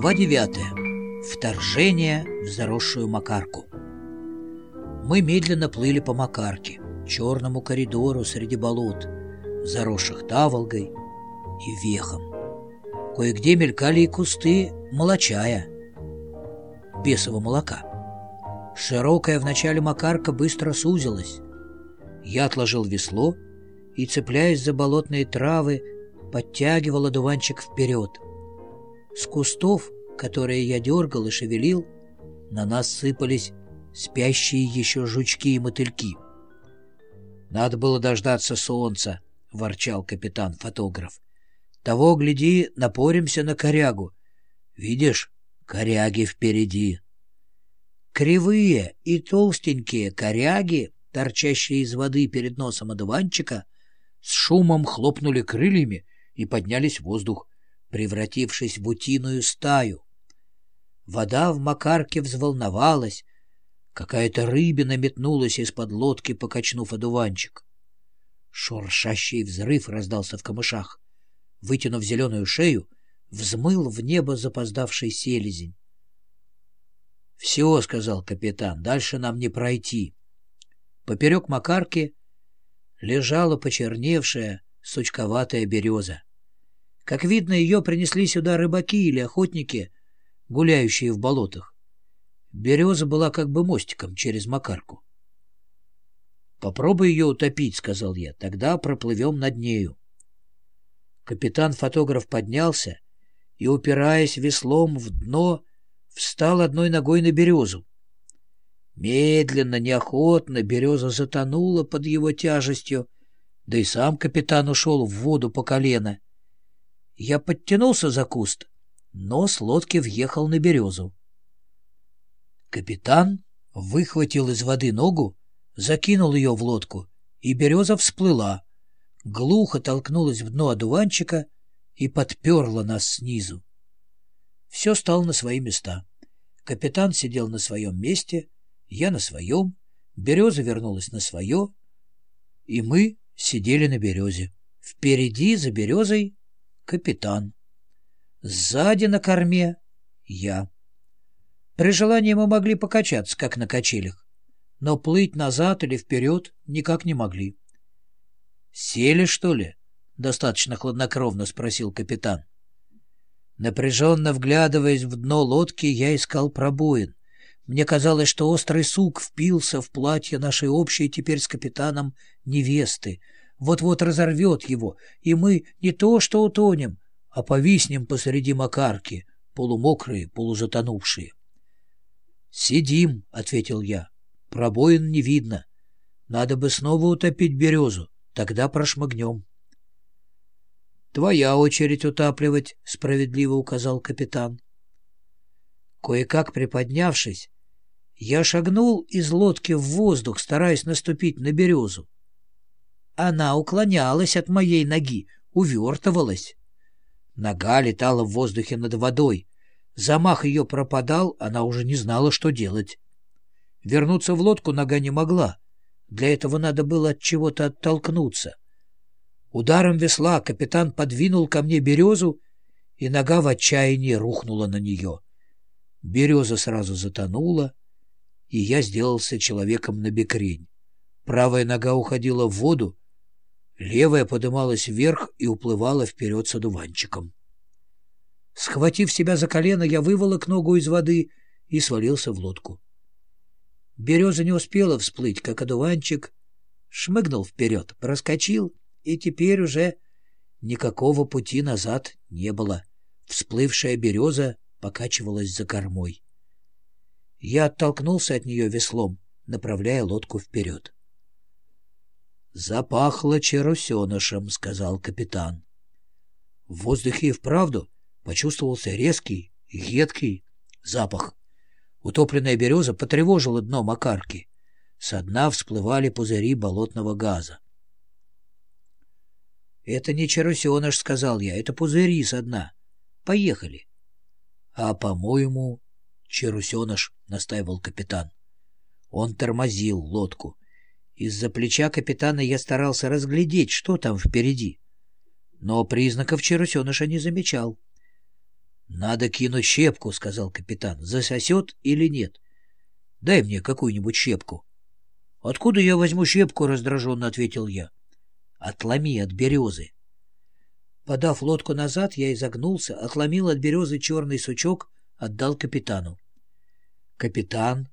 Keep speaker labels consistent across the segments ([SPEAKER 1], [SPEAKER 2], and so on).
[SPEAKER 1] Глава 9. Вторжение в заросшую Макарку. Мы медленно плыли по Макарке, черному коридору среди болот, заросших таволгой и вехом. Кое-где мелькали и кусты молочая, бесового молока. Широкая в начале Макарка быстро сузилась. Я отложил весло и, цепляясь за болотные травы, подтягивал одуванчик вперед — с кустов, которые я дергал и шевелил, на нас сыпались спящие еще жучки и мотыльки. «Надо было дождаться солнца», — ворчал капитан-фотограф. «Того, гляди, напоримся на корягу. Видишь, коряги впереди». Кривые и толстенькие коряги, торчащие из воды перед носом одуванчика, с шумом хлопнули крыльями и поднялись в воздух превратившись в утиную стаю. Вода в макарке взволновалась, какая-то рыбина метнулась из-под лодки, покачнув одуванчик. Шуршащий взрыв раздался в камышах. Вытянув зеленую шею, взмыл в небо запоздавший селезень. — Все, — сказал капитан, — дальше нам не пройти. Поперек макарки лежала почерневшая сучковатая береза. Как видно, ее принесли сюда рыбаки или охотники, гуляющие в болотах. Береза была как бы мостиком через Макарку. «Попробуй ее утопить», — сказал я, — «тогда проплывем над нею». Капитан-фотограф поднялся и, упираясь веслом в дно, встал одной ногой на березу. Медленно, неохотно береза затонула под его тяжестью, да и сам капитан ушел в воду по колено. Я подтянулся за куст, но с лодки въехал на березу. Капитан выхватил из воды ногу, закинул ее в лодку, и береза всплыла, глухо толкнулась в дно одуванчика и подперла нас снизу. Все стало на свои места. Капитан сидел на своем месте, я на своем, береза вернулась на свое, и мы сидели на березе. Впереди, за березой, капитан. Сзади на корме я. При желании мы могли покачаться, как на качелях, но плыть назад или вперед никак не могли. «Сели, что ли?» — достаточно хладнокровно спросил капитан. Напряженно вглядываясь в дно лодки, я искал пробоин. Мне казалось, что острый сук впился в платье нашей общей теперь с капитаном невесты, вот-вот разорвет его, и мы не то что утонем, а повиснем посреди макарки, полумокрые, полузатонувшие. — Сидим, — ответил я. — Пробоин не видно. Надо бы снова утопить березу, тогда прошмыгнем. — Твоя очередь утапливать, — справедливо указал капитан. Кое-как приподнявшись, я шагнул из лодки в воздух, стараясь наступить на березу. Она уклонялась от моей ноги, увертывалась. Нога летала в воздухе над водой. Замах ее пропадал, она уже не знала, что делать. Вернуться в лодку нога не могла. Для этого надо было от чего-то оттолкнуться. Ударом весла капитан подвинул ко мне березу, и нога в отчаянии рухнула на нее. Береза сразу затонула, и я сделался человеком на бекрень. Правая нога уходила в воду, Левая подымалась вверх и уплывала вперед с одуванчиком. Схватив себя за колено, я выволок ногу из воды и свалился в лодку. Береза не успела всплыть, как одуванчик шмыгнул вперед, проскочил, и теперь уже никакого пути назад не было. Всплывшая береза покачивалась за кормой. Я оттолкнулся от нее веслом, направляя лодку вперед. «Запахло черусенышем», — сказал капитан. В воздухе и вправду почувствовался резкий, едкий запах. Утопленная береза потревожила дно макарки. Со дна всплывали пузыри болотного газа. «Это не черусеныш», — сказал я, — «это пузыри со дна. Поехали». «А, по-моему, черусеныш», — настаивал капитан. Он тормозил лодку. Из-за плеча капитана я старался разглядеть, что там впереди. Но признаков черусеныша не замечал. — Надо кинуть щепку, — сказал капитан. — Засосет или нет? Дай мне какую-нибудь щепку. — Откуда я возьму щепку? — раздраженно ответил я. — Отломи от березы. Подав лодку назад, я изогнулся, отломил от березы черный сучок, отдал капитану. Капитан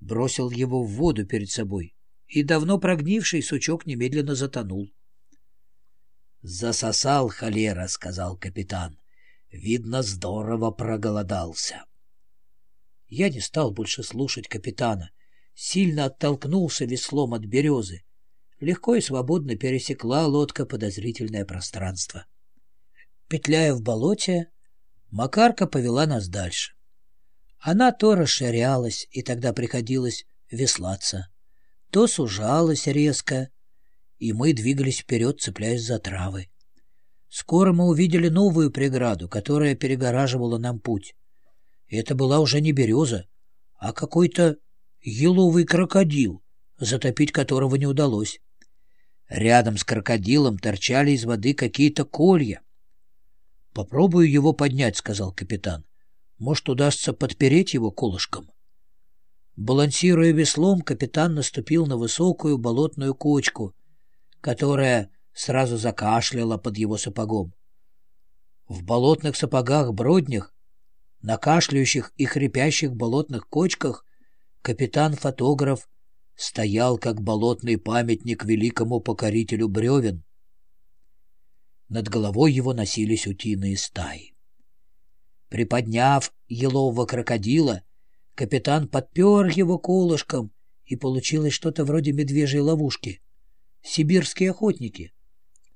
[SPEAKER 1] бросил его в воду перед собой, и давно прогнивший сучок немедленно затонул. «Засосал холера», — сказал капитан. «Видно, здорово проголодался». Я не стал больше слушать капитана, сильно оттолкнулся веслом от березы. Легко и свободно пересекла лодка подозрительное пространство. Петляя в болоте, Макарка повела нас дальше. Она то расширялась, и тогда приходилось веслаться, то сужалась резко, и мы двигались вперед, цепляясь за травы. Скоро мы увидели новую преграду, которая перегораживала нам путь. Это была уже не береза, а какой-то еловый крокодил, затопить которого не удалось. Рядом с крокодилом торчали из воды какие-то колья. «Попробую его поднять», — сказал капитан. «Может, удастся подпереть его колышком». Балансируя веслом, капитан наступил на высокую болотную кочку — которая сразу закашляла под его сапогом. В болотных сапогах-броднях, на кашляющих и хрипящих болотных кочках капитан-фотограф стоял как болотный памятник великому покорителю бревен. Над головой его носились утиные стаи. Приподняв елового крокодила, капитан подпер его колышком, и получилось что-то вроде медвежьей ловушки — сибирские охотники,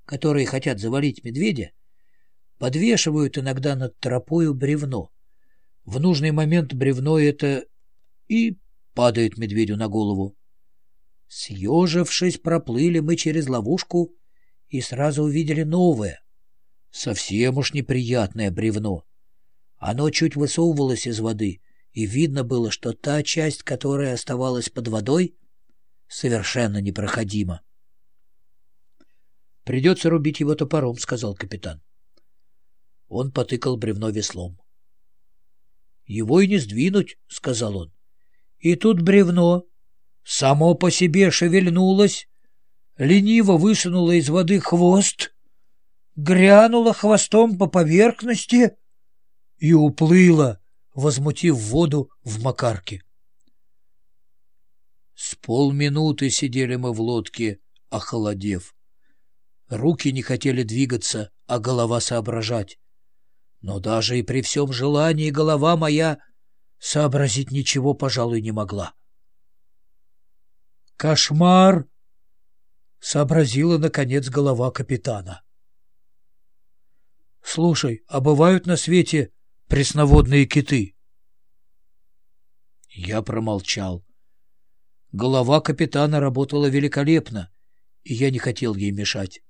[SPEAKER 1] которые хотят завалить медведя, подвешивают иногда над тропою бревно. В нужный момент бревно это и падает медведю на голову. Съежившись, проплыли мы через ловушку и сразу увидели новое, совсем уж неприятное бревно. Оно чуть высовывалось из воды, и видно было, что та часть, которая оставалась под водой, совершенно непроходима. Придется рубить его топором, — сказал капитан. Он потыкал бревно веслом. — Его и не сдвинуть, — сказал он. И тут бревно само по себе шевельнулось, лениво высунуло из воды хвост, грянуло хвостом по поверхности и уплыло, возмутив воду в макарке. С полминуты сидели мы в лодке, охолодев. Руки не хотели двигаться, а голова соображать. Но даже и при всем желании голова моя сообразить ничего, пожалуй, не могла. «Кошмар!» — сообразила, наконец, голова капитана. «Слушай, а бывают на свете пресноводные киты?» Я промолчал. Голова капитана работала великолепно, и я не хотел ей мешать.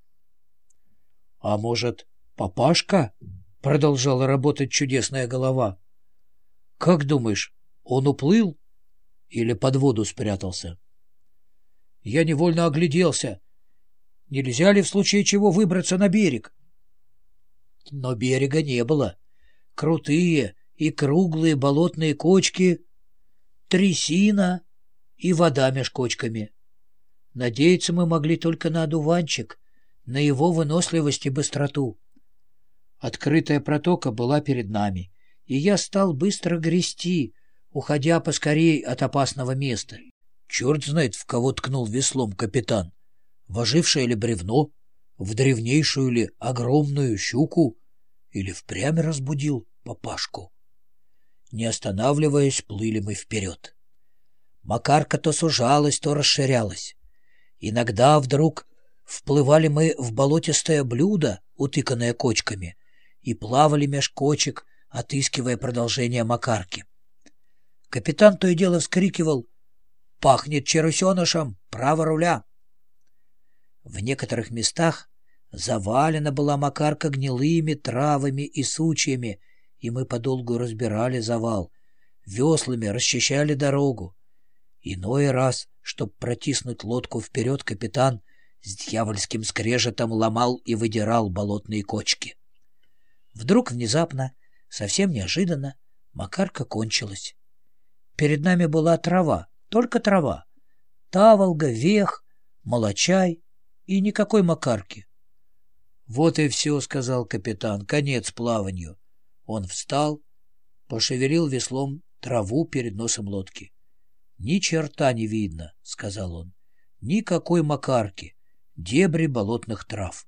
[SPEAKER 1] — А может, папашка? — продолжала работать чудесная голова. — Как думаешь, он уплыл или под воду спрятался? Я невольно огляделся. Нельзя ли в случае чего выбраться на берег? Но берега не было. Крутые и круглые болотные кочки, трясина и вода меж кочками. Надеяться мы могли только на одуванчик, на его выносливость и быстроту. Открытая протока была перед нами, и я стал быстро грести, уходя поскорей от опасного места. Черт знает, в кого ткнул веслом капитан. В ожившее ли бревно, в древнейшую ли огромную щуку или впрямь разбудил папашку. Не останавливаясь, плыли мы вперед. Макарка то сужалась, то расширялась. Иногда вдруг Вплывали мы в болотистое блюдо, утыканное кочками, и плавали меж кочек, отыскивая продолжение макарки. Капитан то и дело вскрикивал «Пахнет черусенышем! Право руля!» В некоторых местах завалена была макарка гнилыми травами и сучьями, и мы подолгу разбирали завал, веслами расчищали дорогу. Иной раз, чтоб протиснуть лодку вперед, капитан с дьявольским скрежетом ломал и выдирал болотные кочки. Вдруг внезапно Совсем неожиданно Макарка кончилась. Перед нами была трава, только трава. Таволга, вех, молочай и никакой Макарки. — Вот и все, — сказал капитан, — конец плаванию. Он встал, пошевелил веслом траву перед носом лодки. — Ни черта не видно, — сказал он. — Никакой Макарки, дебри болотных трав.